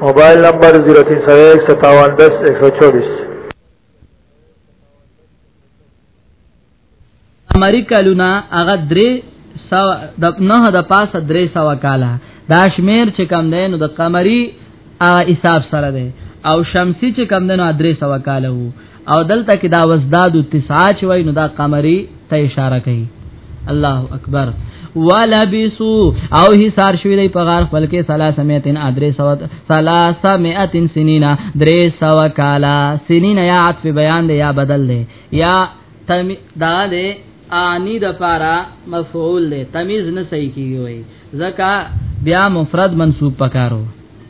موبایل نمبر 03015710124 عمری کلونه هغه درې سو د نه د پاسه درې سو کاله دا شمیر چې کم دی نو د قمری حساب سره دی او شمسی چې کم دی نو درې سو کاله وو او دلته کې دا وزداد تسعه چې وای نو دا قمری ته اشاره کوي الله اکبر ولبسو او هي سار شوی دی په غار خپل کې 300 ادرې سوت 300 سنینا درې سو کالا سنینا یا عطف بیان دی یا بدل دی یا تم دا دی انی د پارا مفعول دی تمیز نه صحیح کیږي وای زکا بیا مفرد منصوب پکارو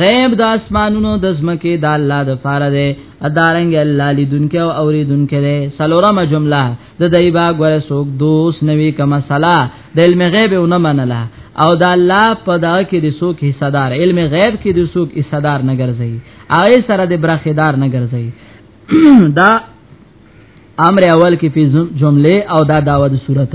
غیب د اسمانونو د زمکه د الله د فاره ده ادارنګ الله لیدونکو او اوریدونکو ده سلورمه جمله د دایبا غور سوک دوست نوی کما صلا د علم غیب او نه منله او د الله په دا کې د سوک حصہ دار علم غیب کې د سوک حصہ دار نه ګرځي هغه سره د برخیدار نه ګرځي دا امر اول کې په جمله او دا داوود صورت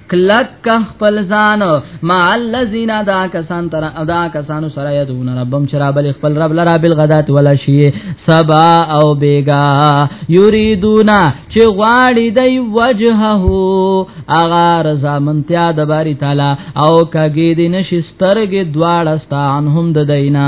کلک خپل ځان مع الذین دا کسان تر ادا کسانو سره یدون ربم چرابل خپل رب لرا بالغدات ولا شی سبا او بیگا یریدونا چې غواړي دی وجهه اغا رضا منتیا د باری تعالی او کګی دین شسترګ دواړه ستان هم د دینا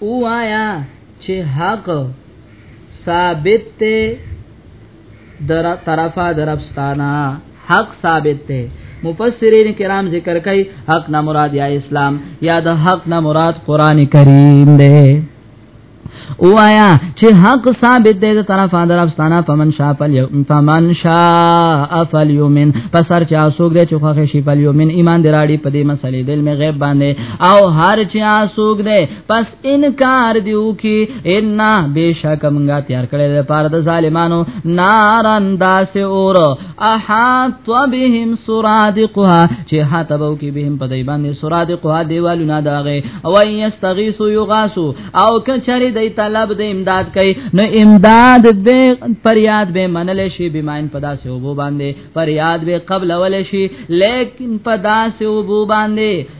ووایا چې حق ثابت ته در طرفا درفستانا حق ثابت ته مفسرین کرام ذکر کوي حق نه مراد یا اسلام یا د حق نه مراد قران کریم دی اوایا چې حق ثابت دی د طرف اندر افستانه فمن شاء فلیؤمن فمن شاء فلیؤمن پسر چې اسوګ دی چې خوښ شي فلیؤمن ایمان دراړي په دې مسلې دل می غیب باندې او هر چا سوګ دے پس انکار دیو کی ان بشک منګه تیار کړی د پاره د ظالمانو نارن داس اور احاط بهم سرادقها چې حاتبو کی بهم په دای باندې سرادقها دیوالو نه داغه او یستغیث یغاسو او کچری دای طلب د امداد کوي نو امداد به فریاد به منل شي بماین پدا سه وبو باندې فریاد به قبل ول شي لیکن پدا سه وبو باندې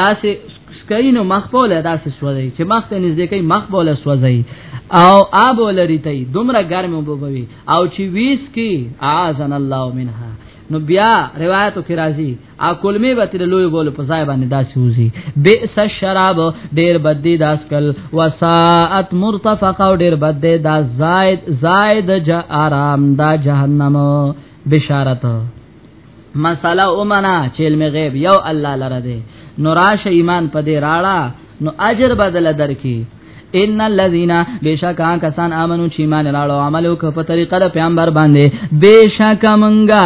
داسې سکینو مخ په له داسې سوځي چې مخ ته نږدې کوي مخ په له سوځي او آب ولري ته دومره ګرم وبوي او چې ویس کی اعاذن الله منها نو بیا روایتو کې راځي ا کلمې به تر لوی بول په ځای باندې داسې وځي بئس الشراب ډېر بد دی داس کل وساعت مرتفق او ډېر بد دی دا زائد زائد جا آرام دا جهنم بشارت مساله او منا چې علم غیب یو الله لره دی نو راشه ایمان په دې راړه نو اجر بدل درکې ان الذين بشکا کسان امنو چې مان راړو عملو کو په طریقه د پیغمبر باندې بشکا منګه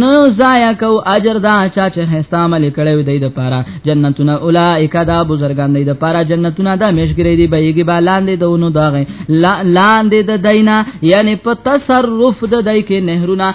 نو ضایع کو اجر دا چا چې هستا عمل کړو دی د پاره جنتونه اولائک دا بزرګان دی د پاره جنتونه دا مشګری دی بهږي بالاندې دونو داغه لاندې د دینه یعنی په تصرف د دای کې نهرونه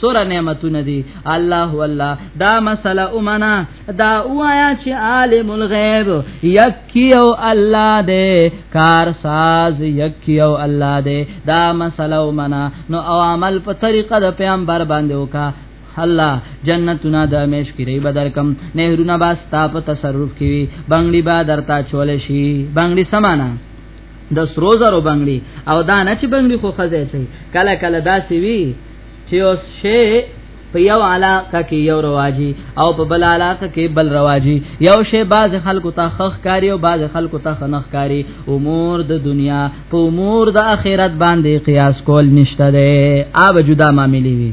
سور نعمتونه دي الله والله دا مسله امنا دا وایا چې عالم الغیب یکیو الله دې کار ساز یکیو الله دې دا مسله امنا نو او عمل په طریقه د پیغمبر باندې وکا الله جنتونه د مش کری بدر کم نهرونه با ستا په تصرف کی بنگلی با درتا چول شي بنگلی سمانا د سرو زرو بنگړي او دا نه چې بنگړي خو خزه چي کله کله دا سی وی چې اوس شی په یو علاقه کې یو رواجی او په بل علاقه کې بل رواجی یو شی باز خلکو ته خخ کاری او باز خلکو ته خنخ کاری امور د دنیا په امور د اخرت باندې قیاس کول نشته ده آب جدا معاملې وی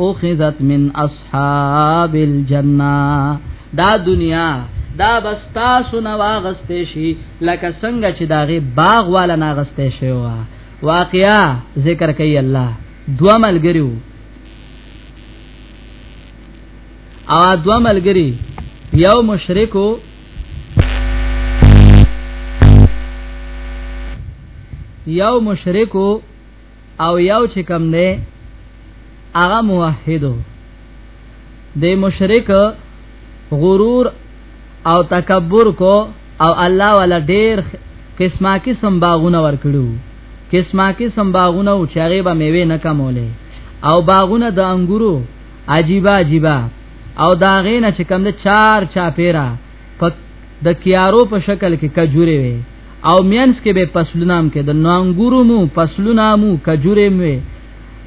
اخذت من اصحاب الجنه دا دنیا دا بستا سنا واغسته شي لکه څنګه چې داغه باغ والا ناغسته شي وا واقعیا ذکر کوي الله دوا ملګریو او دوا ملګری یو مشرکو یو مشرکو او یو چې کم نه هغه موحدو د مشرک غرور او تکبر کو او الله ولا ډیر قسمه قسم باغونه ورکړو قسمه قسم باغونه او چاغه به میوه نه کمولې او باغونه د انګورو عجیبا عجیبا او دا غینه چې کم د چار چا پیرا په د کیارو په شکل کې کجوري وي او مینس کې به پسلونام کې د نانګورو مو پسلونامو کجوري مو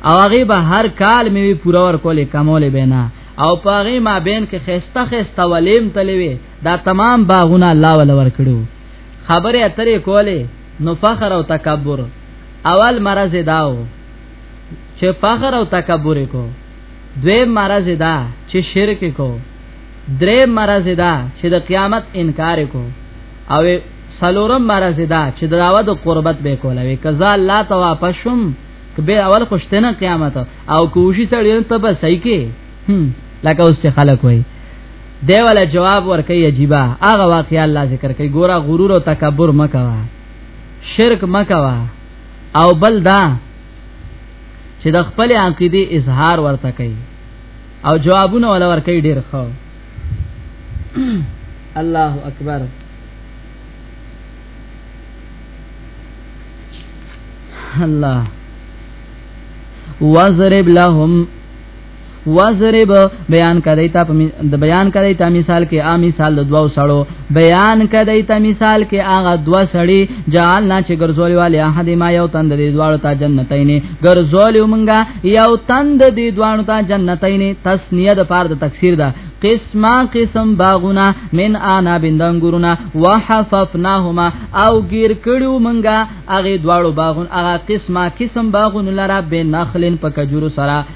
او هغه به هر کال میوي پوره ور کولې کمولې بنا او پاغه ما بین کې خسته خسته ولیم تلوي دا تمام باغونه الله ول ور کړو خبره اترې کولې نو فخر او تکبر اول مرز داو چې فخر او تکبر کو دوی مرز دا چې شرک کو درې مرز دا چې د قیامت انکار کو او سلورم مرز دا چې داوا د قربت به کولوي کزا الله ته واپس شم کبه اول خوشته نه قیامت او کوشي سړی ته به صحیح کې لکه اوس چې خلک وای دی ولا جواب ورکي عجیبا هغه واقعي الله ذکر کوي ګورا غرور او تکبر مکوا شرک مکوا او بل دا چې د خپل عقیده اظهار ورته کوي او جوابونه ولا ور کوي ډیر خو الله اکبر الله وضرب لهم وزرب بیان کړی تا د بیان کړی تا مثال کې ا مثال د دوو سړو بیان کړی تا مثال کې هغه دوه سړي جعلنا چې ګرځول والي احد ما یو تند دې دوړو تا جنتین ګرځول مونږه یو تند دې دوړو تا جنتین تسنیه د پاره د تکثیر ده قسمه قسم باغونه من انا بندنګورونه وحففناهما او گیر کړو مونږه هغه دوړو باغون هغه قسمه قسم باغون لرا به نخلن پکجورو سره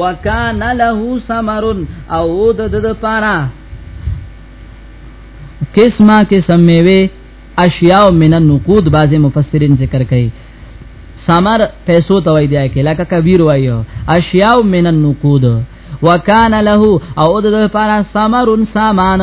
وکان له ثمر او د د پارا قسمه قسم میوه اشیاء من النقود بعض مفسرین ذکر کوي ثمر پیسو ته وای دی کې لکه کبیر وایو اشیاء من النقود وکان له او د لپاره ثمر سامان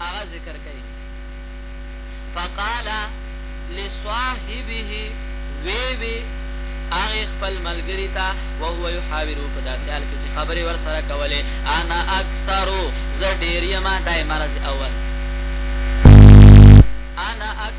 هغه ذکر کوي فقال لصاحبه وی وی هغه خپل ملګری ته او هو یحاورو په داسې حال کې چې خبرې ور سره کولې انا اکثرو زه ډیر یم دای مرز اول انا اکثر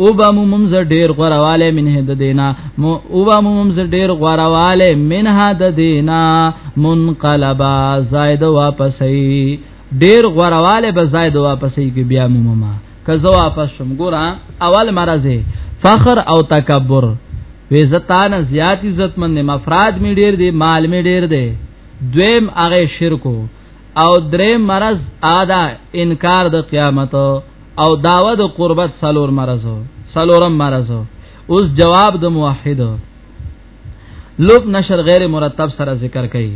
او با مومم ز ډیر غورواله منه د دینا او با مومم ز ډیر غورواله منه د دینا منقلبا زائد واپسې ډیر غورواله به زائد واپسې کې بیا مومم که زه واپس شم ګورا اول مرزه فخر او تکبر وې زتان زیات عزت مند مفراد می ډیر دی مال می ډیر دی دویم هغه شرکو او درې مرز ادا انکار د قیامت او داوه د قربت سلور مرزو سلورم مرزو اوس جواب د موحد لوب نشر غیر مرتب سره ذکر کړي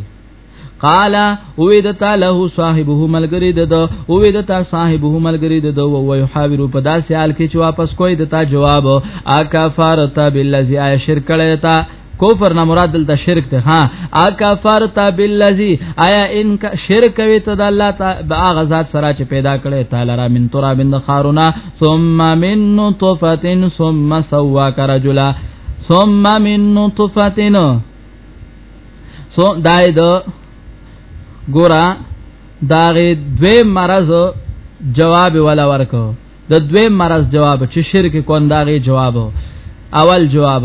قال اویدتا له صاحبه ملګری د اویدتا صاحبه ملګری د او وی حاضر په داسې حال کې چې واپس کوی دتا جواب اکفرت بالذی شرک کړه کفر نه مراد دلته شرک ته ها اکفرت بالذی آیا ان شرک کوي ته د الله تعالی هغه ذات سره چې پیدا کړي تعالی را من تراب من خارونه ثم من نطفه ثم سواک رجلا ثم من نطفه سو دای دو ګورا داغه دوی مرز جواب ولا ورکو د دوی مرز جواب چې شرک کون داغه جواب اول جواب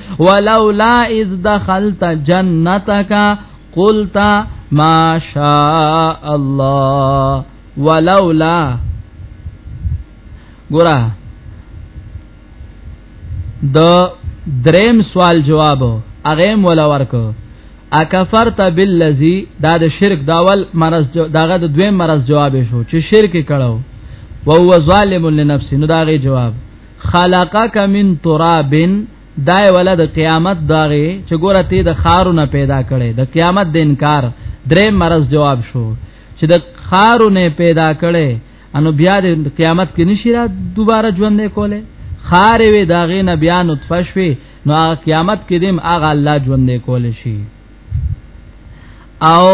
ولولا اذ دخلت جنتك قلت ما شاء الله ولولا ګورا د دریم سوال جواب اغه مولا ورکو اکفرت بالذی دا د شرک داول مرز داغه د دویم مرز جواب شو چې شرک کړو وهو ظالم لنفسه نو داغه جواب خلقک من تراب دای ولا د قیامت داغه چې ګوره ته د خارو نه پیدا کړي د قیامت د انکار درې مرز جواب شو چې د خارو نه پیدا کړي انو بیا د قیامت کې نشي را دوباره ژوند کوله خار وی داغه نه بیا نطفه شوي نو قیامت کې دیم هغه الله ژوند کول شي او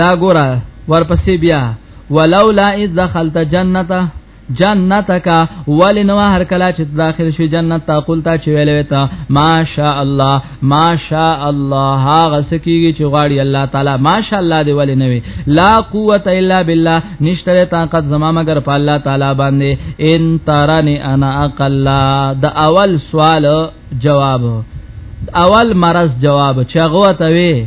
دا ګوره ورپسې بیا ولولا اذ دخلت جنته جنتک ولی نو هر کلا چې داخل شي جنت تا قلتا چې ویلې تا ماشاء الله ماشاء الله هغه سکیږي چې غواړي الله تعالی ماشاء الله دی ولی نه وی لا قوت الا بالله نشته طاقت زما مگر په الله تعالی باندې ان ترانی انا اقل دا اول سوال جواب اول مرز جواب چغوته وی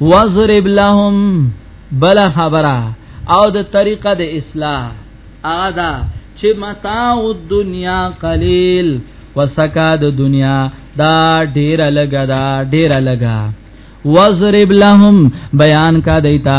وضرب لهم بل خبره او د طریقه د اصلاح ادا چې متاع الدنیا قلیل وسکا د دنیا دا ډیر لګا دا ډیر لګا وضرب لهم بیان کا دیتا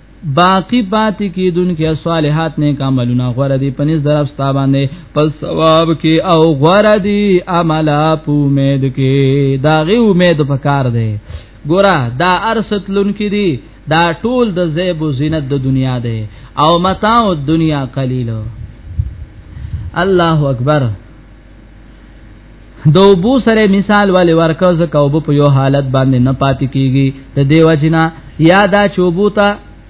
باقی پاتې کیدونکې صالحات نیک عملونه غوړه دي پنځ درف ستا باندې پس ثواب کې او غوړه دي عملا په امید کې دا غي امید پکار دی ګورا دا ارستلون کې دي دا ټول د زیب و زینت د دنیا دی او متاع الدنیا قلیل الله اکبر د وبو سره مثال والے ورکو زکه وبو په یو حالت باندې نه پاتې کیږي د دیو جنا یا دا چوبو ته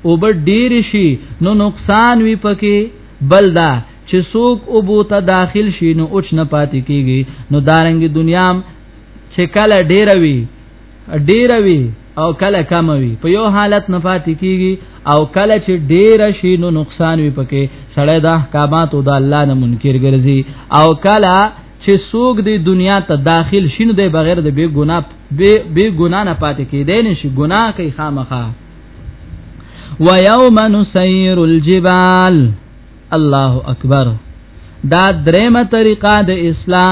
وب ډیر شي نو نقصان وی پکې بل دا چې څوک وبو ته داخل شي نو اوچ نه پاتې کیږي نو دارنګ دنیام چې کله ډیر وی ډیر وی او کله کم وی په یو حالت نه پاتې کیږي او کله چې ډیر شي نو نقصان وی پکې سړی د احکامات او د الله نه منکر ګرځي او کله چې سوق دی دنیا ته داخل شینو دی بغیر د بی ګنا بی ګنا نه پاتې کیدای نشي ګنا کوي خامخا و یوم نسیر الجبال الله اکبر دا درېمه طریقه د اصلاح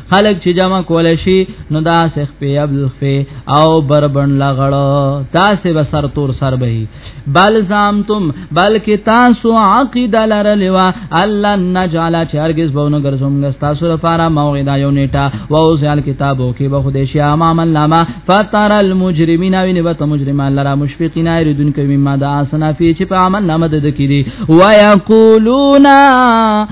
خلق چې جمع کول شي نو دا سخ په ابلخه او بربن لغړو تاسو به سر تور سر به بل زامتم بلکې تاسو عقید لرلوا الله نجعل چې هرگز بونو ګرځوم تاسو لپاره موعد یو نیټه و او ځل کتابو کې به خدای شي امام لما فتر المجرمین او نه وت مجرمان لرا مشفقین ایردون کوي ما دا اسنا فی چې په عمل نامه د کړي ويقولون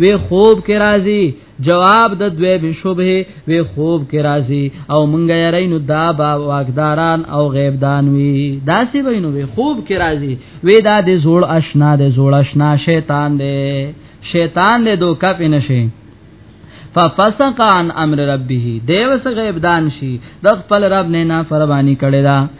وی خوب کې راځي جواب د دوی به شوبه وی خوب کې راځي او مونږ یې رینو دا با واقداران او غیب دان وی دا سی وینو وی خوب کې راځي وی دا د زوړ آشنا د زوړ آشنا شیطان دی شیطان دې دوکا پینې شي ففسق عن امر ربه دیو سه غیب دان شي د خپل رب نه نه فرمانی کړي دا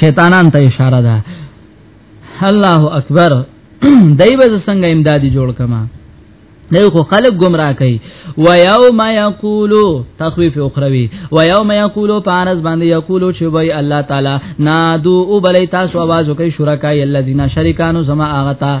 شیطانان ته اشاره ده الله اکبر دای به څنګه امدادي جوړ کما دای خو خلق گمراه کوي و یوم یقولو تخویف اخروی و یوم یقولو پارس باندې یقولو چې وای الله تعالی نادو او بلی تاسو आवाज وکي شرکای الذین شریکانو سما اغتا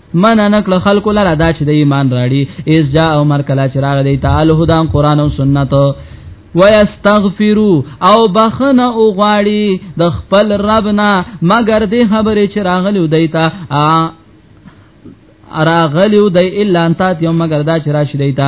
من نکړه خلق لرا دا چې د ایمان راړي اس جا او مر کلا چراغ دی تعالی هدام قران او سنت ويستغفروا او بخنه او غواړي د خپل ربنا مگر دې خبره چې راغلو دیتا اراغلیو د الا انتات یوم مگر دا چې راشي دیتا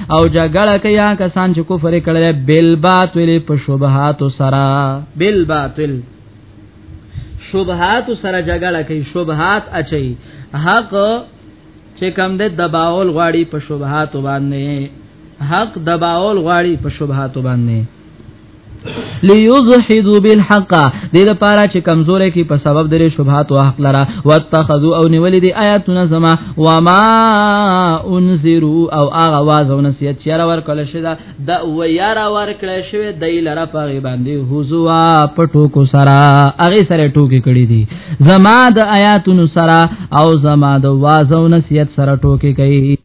او جګړه کیا کسان چې کفر کړي بل باطل په شبهات سرا بل باطل شبهات سرا جګړه کوي شبهات اچي حق چې کم ده دباول غواړي په شبهات باندې حق دباول غواړي په شبهات باندې ليزحدوا بالحق دې لپاره چې کمزورې کې په سبب درې شبهات او حق لره واتخذوا او نیولې دي آیاتونه زما وما انذروا او هغه واز او نصیحت چې را ورکل شي دا د و یار ورکل شي د لره په باندې حضوا پټو کو سرا هغه سره ټوکی کړی دي زما د آیاتونو سرا او زما د واز او نصیحت سره ټوکی کوي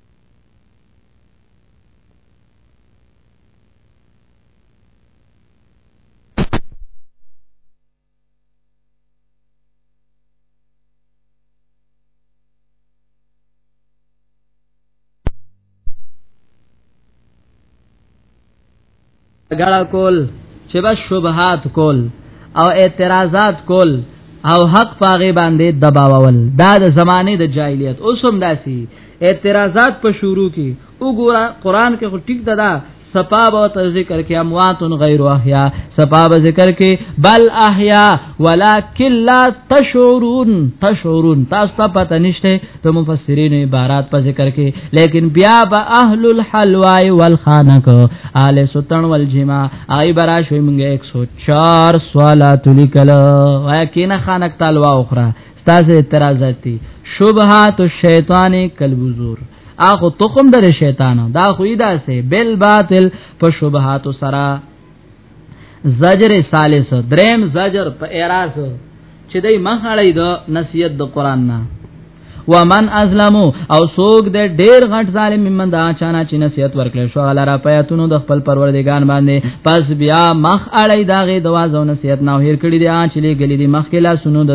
غړا کول چې بس شبهات کول او اعتراضات کول او حق پاغه باندې دباوول دا د زمانه د جاهلیت اوس هم داسي اعتراضات په شروع کې وګوره قران کې خو ټیک ده دا سپاب او ذکر کې اموات غیر احیا سپاب ذکر کې بل احیا ولکن لا تشعرون تشعرون تاسو ته پته نشته ته مفسرین عبارات په ذکر کې لیکن بیا با اهل الحلوا والخانق آل سلطان والجما آی برا شوی مونږه 104 سوالات لیکل وای کینه خانق تلوا اخرى تاسو اعتراضات شبهات الشیطان کلبزور اخو تخم در شیطان دا خو دا سه بل باطل په شبهات سرا زجر ثالث دریم زجر په اعراض چې دای مخړی د نصیحت د قران نه ومن ازلمو او سوق د ډیر غټ ظالم ممن دا چانا چې نصیحت ورکړي شو الله را پیاتونو د خپل پروردگار باندې پس بیا مخ اړی داغه دوا زو نصیحت نه هیر کړی دی چې لګلی دی مخ کې لا سونو د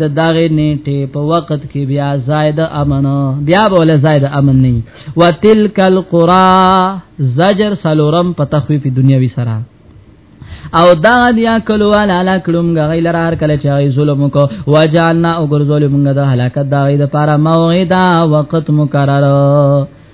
د دغه نیټه په وخت کې بیا زائد امن بیا بول زائد امن نه وتلک القرى زجر سلورم په تخفیف دنیوي سره او دا دیا کلو علا کلم غیل رار کله چای ظلم کو وجعلنا او ګرځول موږ د هلاکت دا غي د پاره موعدا وخت مقرره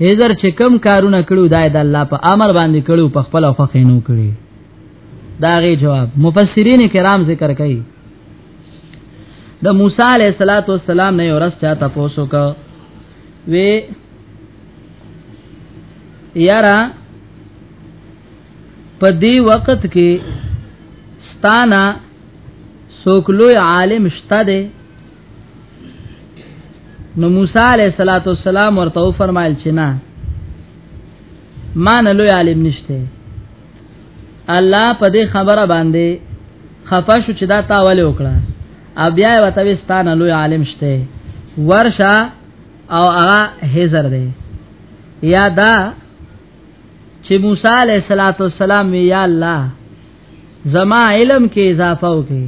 هزر چې کم کارونه کړو دا د الله په امر باندې کړو په خپل او فخینو کړی دا غي جواب مفسرین کرام ذکر کوي د موسی علیه الصلاۃ والسلام نه ورس چا تاسو کو وی یارا په دې وخت کې ستانا سوکلوی عالم شته دی نو موسی علیہ الصلوۃ والسلام ورته فرمایل چې نه مان لوی عالم نشته الله په دې خبره باندې خفه شو چې دا تا ولې وکړه او بیا وته وستانه لوی عالم شته ورشه او هغه هزر دی یا دا چې موسی علیہ الصلوۃ والسلام یا الله زما علم کې اضافه وکي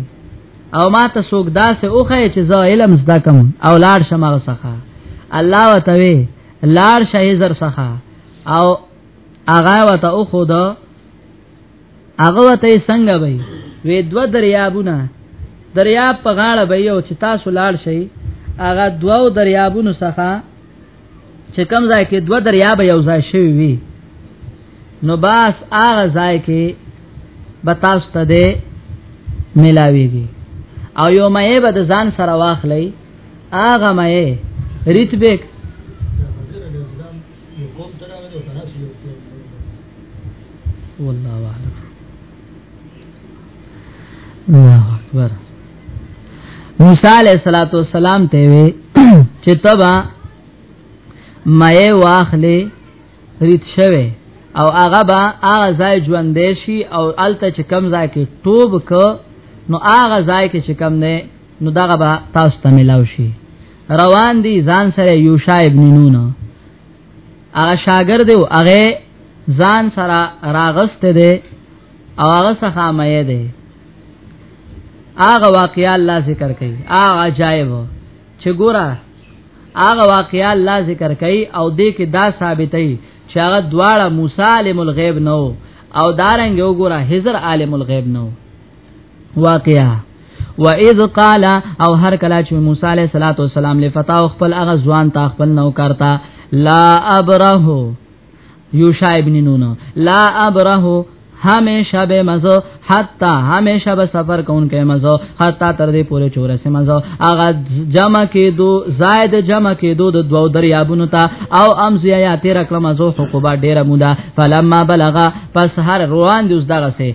او ما ته څوک داسې اوخه چې زه علم زده کوم او لاړ شم هغه څخه الله وتوي لاړ شي زر څخه او هغه وته او خود هغه وته څنګه وي وې دو دریابونه دریاب په غاړه به یو چې تاسو لاړ شي هغه دوو دریابونو څخه چې کم ځای کې دوه دریاب یو ځای شوی وي نو باس هغه ځای کې به تاسو ته ده ملاويږي او یو مې به د ځان سره واخلې هغه مې ریت به والله اعلم الله اکبر موسی علیہ الصلوۃ والسلام ته وی چې تبا مې واخلې ریت شوه او هغه به هغه ځای ژوندې شي او الته چې کم ځای کې توب ک نو هغه ځای کې چې کم نه نو دغه به تاسو ته ملاو شي روان دي ځان سره یوشا ابن نون هغه شاګرد او هغه ځان سره راغست دی او هغه څخه مې دی هغه واقعیا الله ذکر کوي هغه عجایب چې ګوره هغه واقعیا الله ذکر کوي او دې کې دا ثابتې چې هغه دواړه موسی عالم الغیب نو او دارنګ وګوره حضر عالم الغیب نو واقعا و اذ قال او هر کله چې موسی علیه الصلاۃ والسلام لفتا خپل هغه ځوان تا خپل نو کرتا لا ابره یوشع ابن نون لا ابره همیشه به مزو حتا همیشه به سفر کون کې مزو حتا تر دې پوره چوره سه مزو اغه جمع کې دو زائد جمع کې دو د دوو دریابونو ته او امزیا یا تیر کلم مزو حقوبا ډیره مودا فلما بلغا پس هر روان دوس دغه سه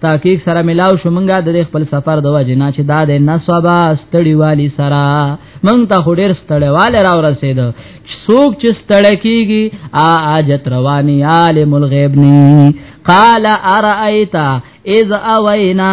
تحقیق سره ملاو شو مونږه د خپل سفر د وجه نه چې دا د نسبا ستړي والی سره مونږ ته هډر ستړي والی را ورسید څوک چې ستړي کیږي ا اجت رواني عالم الغیب ني قال ارایتا اذ اوینا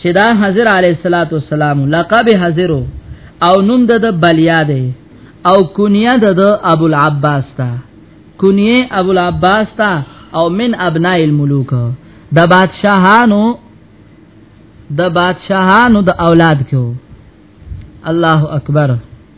چې دا حضر علی الصلوات والسلام لقب حضر او نوم د بلیا دی او کنیه د ابو العباس تا کنیه ابو العباس تا او من ابناء الملوک د بادشاہانو د بادشاہانو د اولاد کېو الله اکبر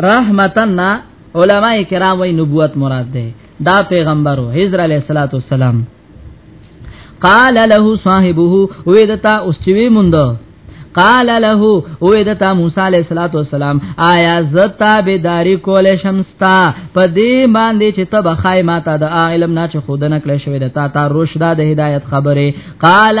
رحمتن علماء کرام وی نبوت مراد ده دا پیغمبرو حضرت علیہ الصلوۃ والسلام قال له صاحبه وې دتا اوس چې وی مونږ قال له او دتا موسی علیہ الصلوۃ والسلام آیا زتا به داری کول شمستا پدې باندې چې تب خای ماته د علم نه چې خودنه کله شوی دتا تا روشدا د هدایت خبره قال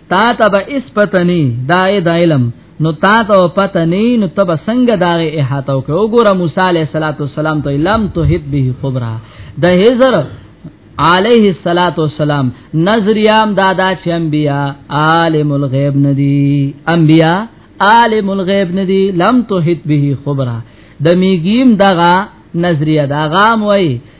تا ته به اس پتنی دا د علم نو تا ته پتنی نو تب څنګه دا احاطه وکړه وګوره موسی علیه السلام ته لم توحد به خبره د هزر علیه الصلاۃ والسلام نظریام دادا چې انبیا عالم الغیب ندی انبیا عالم الغیب ندی لم توحد به خبره د میګیم دغه نظریه دا غام وای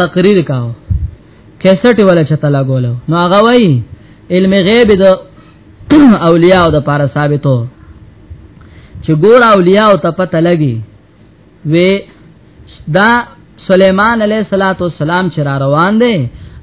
تقریر کاو کیسټ ولا چته لا ګولو نو هغه وای علم غیب د اولیاء د پاره ثابتو چې ګور اولیاء ته پته لګي و دا سليمان عليه صلوات و سلام چې را روان دي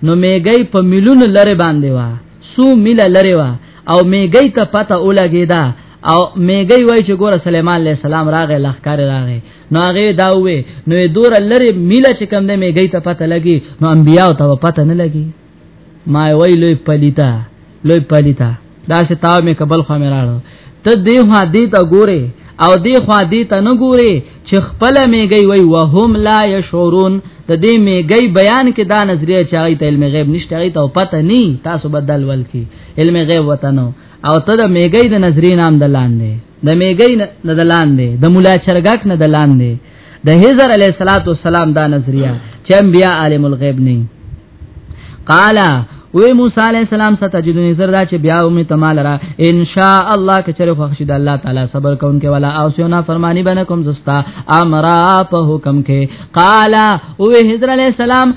نو میګي په ملون لره باندې وا سو مل لره وا او میګي ته پته ولګي دا او میګي وای چې ګور سليمان عليه السلام راغې لخر راغې نو هغه دا وې نو دور لری میله چې کم دې مې گئی ته پته لګي نو انبیا ته پته نه لګي ما وی لوی پلیتا لوی پلیتا دا چې تاو مې قبل خو مې راړو ته دې هو دې ته ګوره او دې خو دې ته نه ګوره چې خپل مې گئی وی وهم لا یشعرون د دې مې گئی بیان کې دا نظریه چې هغه ته علم غیب نشته هغه ته پته ني تاسو بدل ول کی علم غیب وته نو او ته د میګی د نظری نام دلاندې د میګی نه دلان دی د مولا چرګک نه دلان دی د هزر علی صلوات و سلام دا نظریه چې انبیا عالم الغیب نه قال وی موسی علی السلام ستجدونی زردا چې بیا او می تمال را ان شاء الله کچره خوښ شي د الله تعالی صبر کون کې ولا او سیو نا فرمانی بنکم زستا امر په حکم کې قال او حضرت علی السلام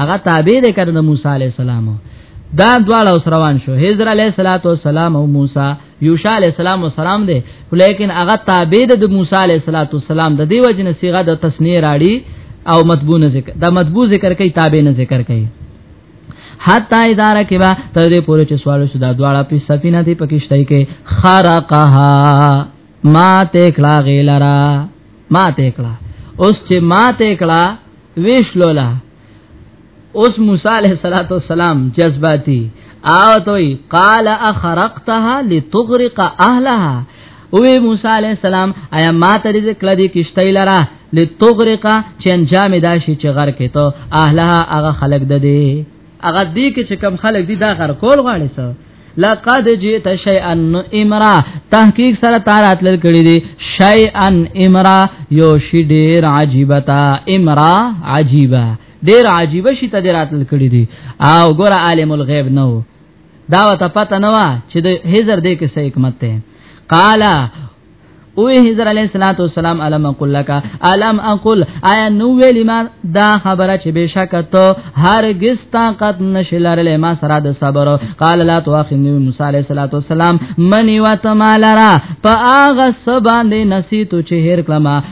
هغه تابع دی کړه د موسی علی السلام دا دواړه اوس روان شو حضرت علی صلوات و سلام او موسی یوشا علی السلام و سلام دی لیکن هغه تابع دی د موسی علی صلوات و سلام د دیو جن صيغه د تسنیه راړي او مطبوع نه ذکر دا مطبوع ذکر کوي تابع نه ذکر کوي حتا اداره کې با تر دې پورې چې سوال شو دا دواړه په سفینه دی پکشتای کې خرقها ما ته کړه غیلرا ما ته کړه اوس چې ما ته کړه ویشلولا اوس موسی علیہ الصلوۃ والسلام جذباتی او توي قال اخرقتها لتغرق اهلها او موسی علیہ السلام آیا ما ته دې کړه دې کشته لرا لتغرق چې انجام دا شي چې غر کې ته اهلها هغه خلق ده دې هغه دې کې چې کم خلق دي دا غر کول غواړي لقد جئت شيئا امرا تحقیق سره تارات لر کړی دی شيئا امرا یو شی ډیر عجیبه تا امرا عجیبه ډیر عجیبه شی ته درات لر کړی دی او ګور عالم الغیب نو دا وته پته نه و چې د هزر دې کې څه حکمت ده قال او حضرت علیہ الصلوۃ والسلام علم اقول لك علم اقول آیا نو ویل ما دا خبره چې بشک ته هرگز طاقت نشلرلې ما سره د صبر قال لا تواخذني موسی علیہ الصلوۃ والسلام منی وتمالرا فاغ سبان نسیت چې هر کلمه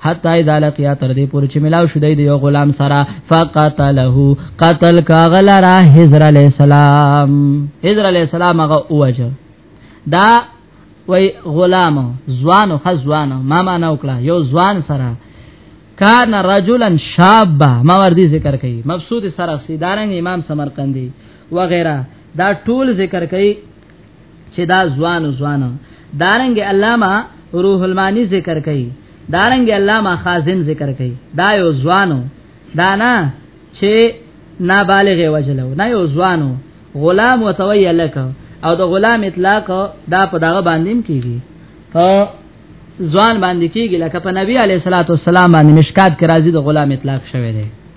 حتا اذا لقیا تر دې پورې چې ملاو شو دی یو غلام سره فقتله قتل کاغل را حضر علی السلام حضر علی السلام هغه اوجه دا وای غلام ځوان او خزوان ما ما نه وکړه یو ځوان سره کان رجلا شابا ما ور دي ذکر کوي مبسوط سره سیدارنګ امام سمرقندی وغیرہ دا ټول ذکر کوي چې دا ځوان ځوان دارنګ علامه روح المانی ذکر کوي دارنګ علامه خازن ذکر کوي دا یو ځوانو دانا چې نابالغ وجلو نه یو ځوانو غلام وتوی لک او د غلام اطلاق دا په دغه باندې کیږي په ځوان باندې کیږي لکه په نبی علی صلوات والسلام باندې مشکات کې راځي د غلام اطلاق شوی دی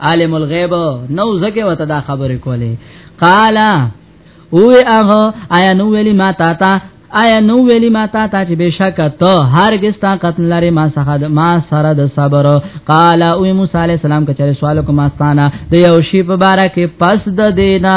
عالم الغیب نو زکه وته دا خبره کوله قال او هغه آیا نو ویلی ما تا تا آیا نو ویلی ما تا تا چې بشک ته هرگز طاقت لري ما سره د ما سره د صبر قال او موسی عليه السلام کچره سوال کوم استانه د یو شی په باره کې پس د دینا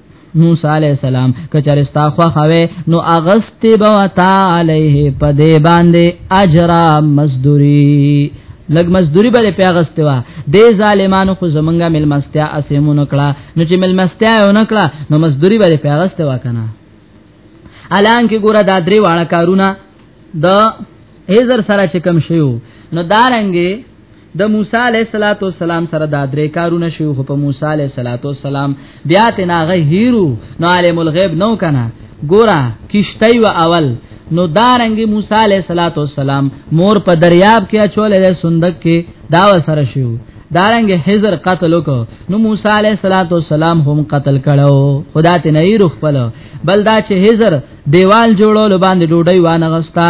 موسی علی السلام کچره ستا خو خوي نو اغست به وتا علیه پدې باندې اجر مزدوری لګ مزدوری به په اغست وا دې ظالمانو خو زمونږه ملمستیا اسمونو کړه نو چې ملمستیا یو نکړه نو مزدوری به په اغست وا کنه الان کې ګوره دا درې واړه کارونه د هزر سره چې کم شیو نو دارنګي د موسی علیه الصلاۃ والسلام سره دا درې کارونه شو خو په موسی علیه الصلاۃ والسلام بیا ته ناغه هیرو نو عالم الغیب نو کنه ګورا کیشته و اول نو دارنګ موسی علیه الصلاۃ والسلام مور په دریاب کې اچولې د صندوق کې دا وسره شو دارنګ حجر قتل وکړو نو موسی علیه الصلاۃ والسلام هم قتل کړو خدا ته نه یې رخ بل دا چې حجر دیوال جوړول باندې ډوډۍ وانه غستا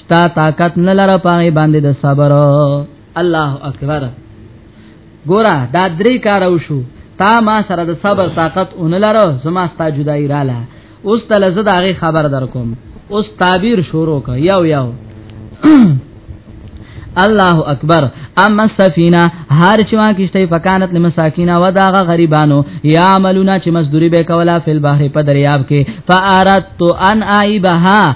ستا طاقت نه لره پای باندې د صبر الله اکبر ګورا دا درې کار وشو تا ما سره د صبر طاقت اون لره زما ستا جدای رااله اوس ته لزه دغه خبر در کوم اوس تعبیر شروع ک یو یو الله اکبر اما السفینه هر چوا کیشته فکانت لمساکینا وداغه غریبانو یا عملونا چې مزدوری به کولا فل بحر په دریاب کې فارت ان عیبها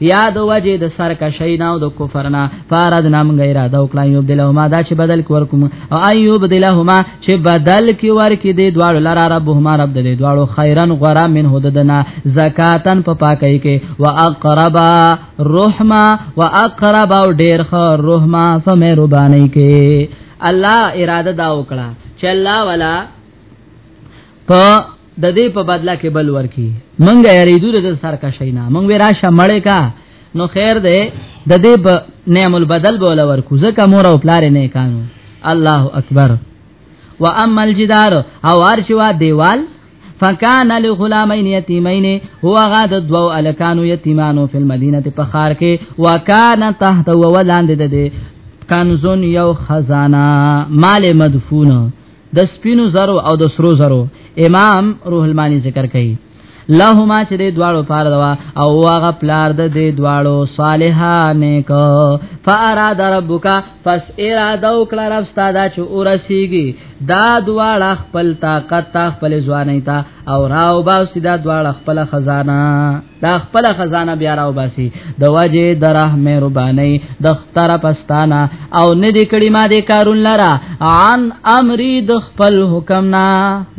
یا د وجه د سرکشی نه او د کفر نه فارد نام غیر ادا او کلا یوب دلهما دا چې بدل کور کوم او ایوب دلهما چې بدل کی ور کی دی دواړو لرا ربهما رب دې دواړو خیرن غرا من هود دنا زکاتن په پاکۍ کې واقربا رحما واقربا او ډیر خو رحما فمه ربانی کې الله اراده دا وکړه چې الله ولا په د دې په بدله کې بل ورکی منګ یریدو د سر کا شینا منګ ورا شمړې کا نو خیر دې د دې په نعم البدل بوله ورکو زکه مور او پلار نه کانو الله اکبر و اما الجدار او ارشوا دیوال فکان لغلامین یتیمین هو غاد دو الکانو یتیمانو فی المدینه په خار کې وکان تحت و ولاند ده کنزون یو خزانه مال مدفونه د سپینو زرو او د سرو زرو امام روح المانی ذکر کوي لهما چې د دواړو پاره دوا او هغه پلار د دې دواړو صالحان کو فاراد ربک پس اراده وکړه رب ستاده چې اورسیږي دا دواړه خپل طاقت خپل ځواني تا او راو با سیدا دواړه خپل خزانه دا خپل خزانه بیا راو باسي د وجه دره مهرباني د ختر پستانه او نه دې کړي ما دې کارون لرا عن امري د خپل حکم نه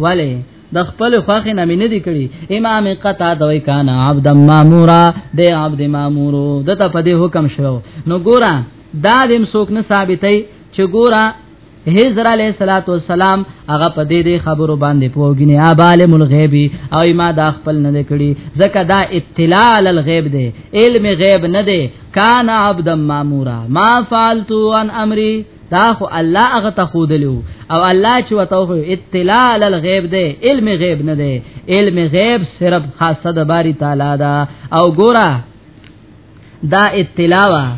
ولی د خپل خوخه نه مين دي کړي امام قطا دوي کان عبد مامورا د عبد مامورو دته په دې حکم شو نو ګورا دا دیم سوک نه ثابتې چې ګورا هزر علی صلوات و سلام هغه په دې دې خبرو باندې پوګینه ابال مل غیبی او ما دا خپل نه کړی زکه دا اطلاع علی الغیب دی علم غیب نه دی کان عبد مامورا ما فعلتو ان امری دا خو الله هغه ته خودلو او الله چې وته اطلاع علی الغیب دی علم غیب نه دی علم غیب صرف خاصه د باری تعالی دا او ګورا دا اطلاع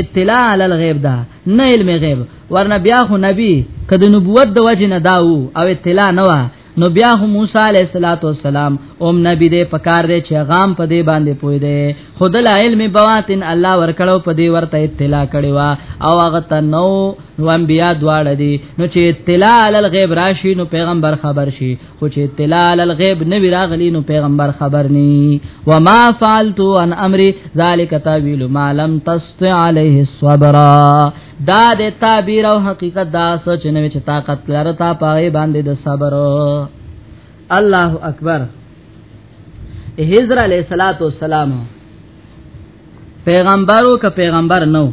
اطلاع علی الغیب دا نه علم غیب ورنه بیا خو نبی کده نبوت د وجه نه داو او اطلاع نه وا نو بیا هم موسی علیه الصلاۃ والسلام اوم نبی دې پکار دې چې غام په دې باندې پوي دې خود لا علم بواطن الله ورکړو په دې ورته اطلاع کړي وا او هغه ته نو نو انبیا دواړه دي نو چې اطلاع علی الغیب راشي نو پیغمبر خبر شي خو چې اطلاع الغیب نه وی راغلی نو پیغمبر خبر ني و ما فعلت عن امر ذلك تاویل ما لم تستع عليه الصبر دا د تعبیر او حقیقت دا سوچ نه چې طاقت لري تا پای باندې د صبر الله اکبر هجر علیہ الصلات والسلام پیغمبرو که پیغمبر نو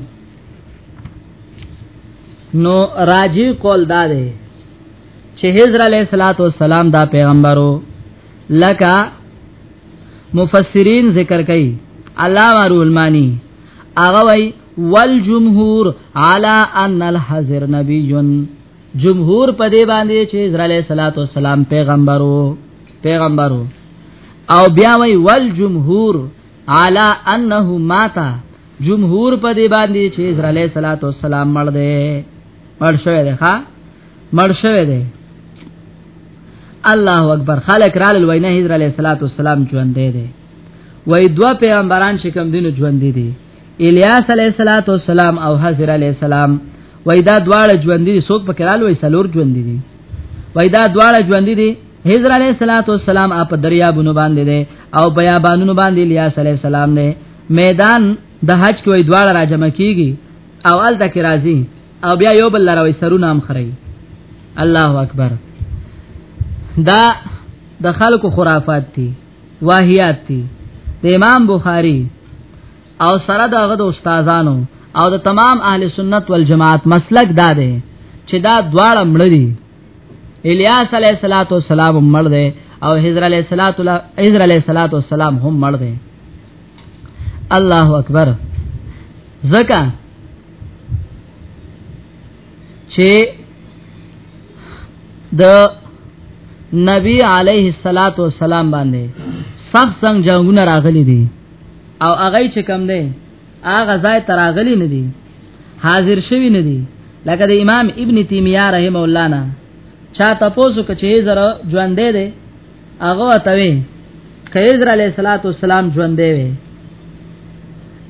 نو راجی قول دا دی چې حضرت علیه الصلاۃ والسلام دا پیغمبرو لکه مفسرین ذکر کوي علامه رولمانی هغه وای والجمهور علی ان الحضر نبی جمهور په دې باندې چې اسرائیل صلوات والسلام پیغمبرو پیغمبرو او بیا وای والجمهور علی انه ماتا جمهور په دې باندې چې اسرائیل علیه صلوات و سلام مړ دی مړ شوی دی ها مړ شوی دی الله اکبر خلق را لوي نه حضرت علیه صلوات و سلام ژوند دی وای دوا پیغمبران چې کوم دین ژوند دي الیاس علیه الصلاۃ والسلام او حضرت علیه السلام وای دا دواړه ژوند دي څوک پکې را لوي سلور ژوند دي وای دا دواړه ژوند دي حضرت علیه الصلاۃ والسلام اپ دریابونو باندې دي او بیابانونو باندې الیاس علیه السلام نه میدان د حج کې وای دواړه راجمع کیږي او ال تک راځي او بیا یو بل لروي سرونه هم خړی الله اکبر دا د خلکو خرافات دي واهیات دي د امام بخاری او سره دغه د استادانو او د تمام اهل سنت والجماعت مسلک دا دی چې دا دواړه مړ دي الیاس علیہ الصلوۃ والسلام مړ دی او حضرت علیہ الصلوۃ حضرت علیہ الصلوۃ والسلام هم مړ دی الله اکبر زکا چې د نبی علیہ الصلوۃ والسلام باندې سخت څنګه جنگونه راغلي دي او هغه چې کم دی هغه ځای تراغلی نه دی حاضر شوی نه دی لکه د امام ابن تیمیه رحم الله نه چا تاسو کچې زره ژوند دی هغه توی کایزر علی صلوات والسلام ژوند دی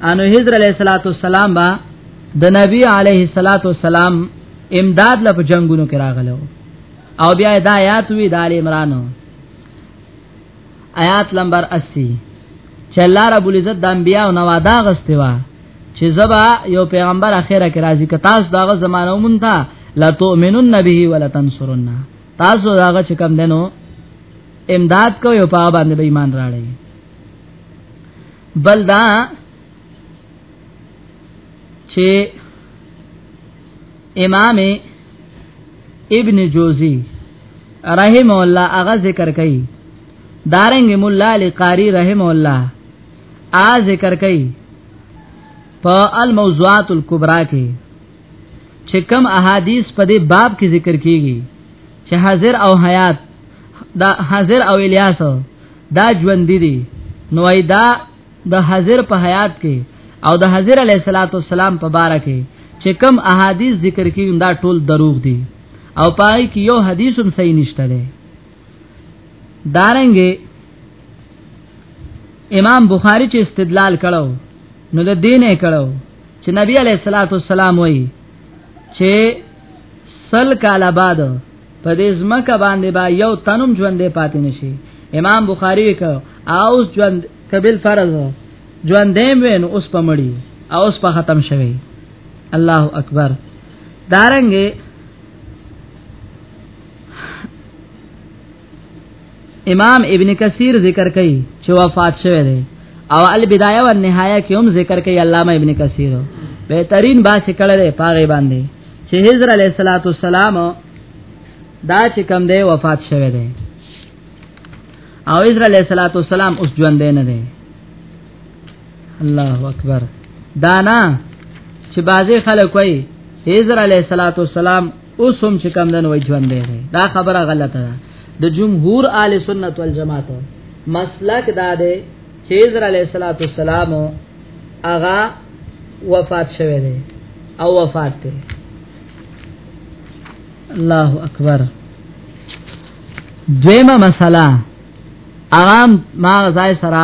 انو هجر علی صلوات والسلام با د نبی علیه صلوات والسلام امداد لپ جنگونو کې راغلو او بیا د آیات وی د علی عمران آیات نمبر 80 چې الله رب العزت د انبیا او نوادا غستې وا چې زبا یو پیغمبر اخره کې راځي که تاسو داغه زمانه مونته لا تؤمنون به ولا تنصرون تاسو داغه چې کم دنو امداد کوي او په باندې به ایمان راړي بل دا چې امام ابن جوزی رحم الله هغه ذکر کوي دارنګ مولا علی قاری رحم الله ا ذکر کوي په الموضوعات الکبرى کې چې کم احادیث په دې باب کې ذکر کیږي چې حاضر او حیات دا حاضر او الیاس دا ژوند دي نو ایدا د حاضر په حیات کې او د حاضر علی صلوات والسلام په باره کې چې کم احادیث ذکر کیږي دا ټول دروغ دي او پای کې یو حدیث هم صحیح نشته دی دارنګ امام بخاری چې استدلال کړو نو د دینه کړو چې نبی علی صلوات والسلام وایي چې سل کاله بعد په دې ځمکه باندې با یو تنم ژوندې پاتې نشي امام بخاری وکاو اوس ژوند کبل فرض ژوندې وین اوس په مړی اوس په ختم شوی الله اکبر دارنګه امام ابن کثیر ذکر کوي چې وفات شوه دی او البدایه و النهایه کې هم ذکر کوي علامه ابن کثیر بهترین باس کړه دی پاغه باندې چې حضرت علیه الصلاۃ والسلام دا چې کم دی وفات شوه دی او حضرت علیه الصلاۃ والسلام اوس ژوند نه دی الله اکبر دانا چې بازي خلک وای حضرت علیه الصلاۃ والسلام اوس هم چې کم دن وای ژوند دی دا خبره غلطه ده د جمهور اهل سنت والجماعت مسلک دا دی چې عزر علیه الصلاۃ والسلام اغا وفات شوه دی او وفات دی الله اکبر دیمه مسله ارام ما غزای سره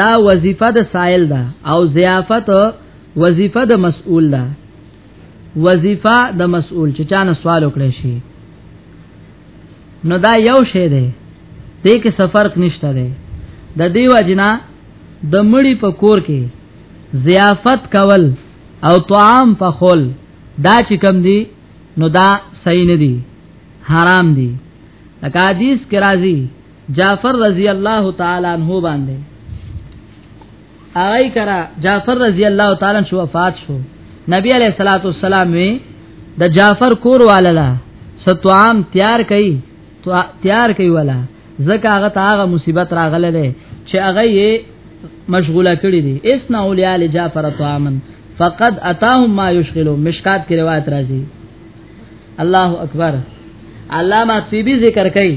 دا وظیفه د سائل ده او ضیافت وظیفه د مسئول ده وظیفه د مسئول چې چانه سوال وکړي شي نو دا یو شی دی دې کې سفرق نشته دی د دیو جنا د مړی په کور کې ضیافت کول او طعام په خول دا چې کم دی نو دا صحیح نه دی حرام دی لکه حدیث کې راځي جعفر رضی الله تعالی عنہ باندې آی کرا جعفر رضی الله تعالی عنہ وفات شو نبی علیہ الصلوۃ والسلام وی د جعفر کور واللا ستوام تیار کئ تو تیار کئ ولا زکه هغه ته هغه مصیبت راغله ده چې هغه یې مشغوله کړی دي اسنا اولیال جعفر طعامن فقد اتاهم ما یشغلو مشکات کی روایت راځي الله اکبر علامہ طیبی ذکر کوي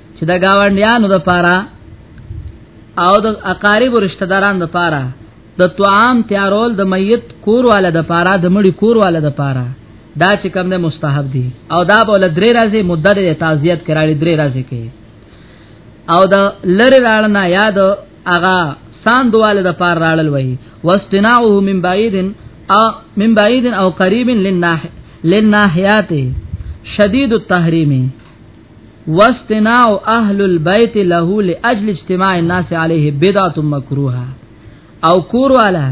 چې د گاونډیانو د پاره او د اقارب رشتہ داران د پاره د طعام تیارول د میت کور والا د پاره د مړي کور والا د پاره دا چې کوم نه مستحب دي او دا بول درې راځي مدد د تعزیت کراړي درې راځي کې او د لری راړنا یاد اغا سان دواله د پار راړل وای واستناعه من بعید او من بعید او قریب للناح للناحیات شدید التحریم واستناع اهل البيت له لاجل اجتماع الناس عليه بدعه مكروهه او کور والا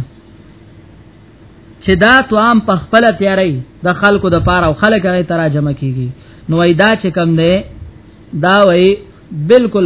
چې دا توام په خپل تیاری د خلکو د پاره او خلک هغه تراجمه کیږي نو وای دا چې کم دی دا وای بالکل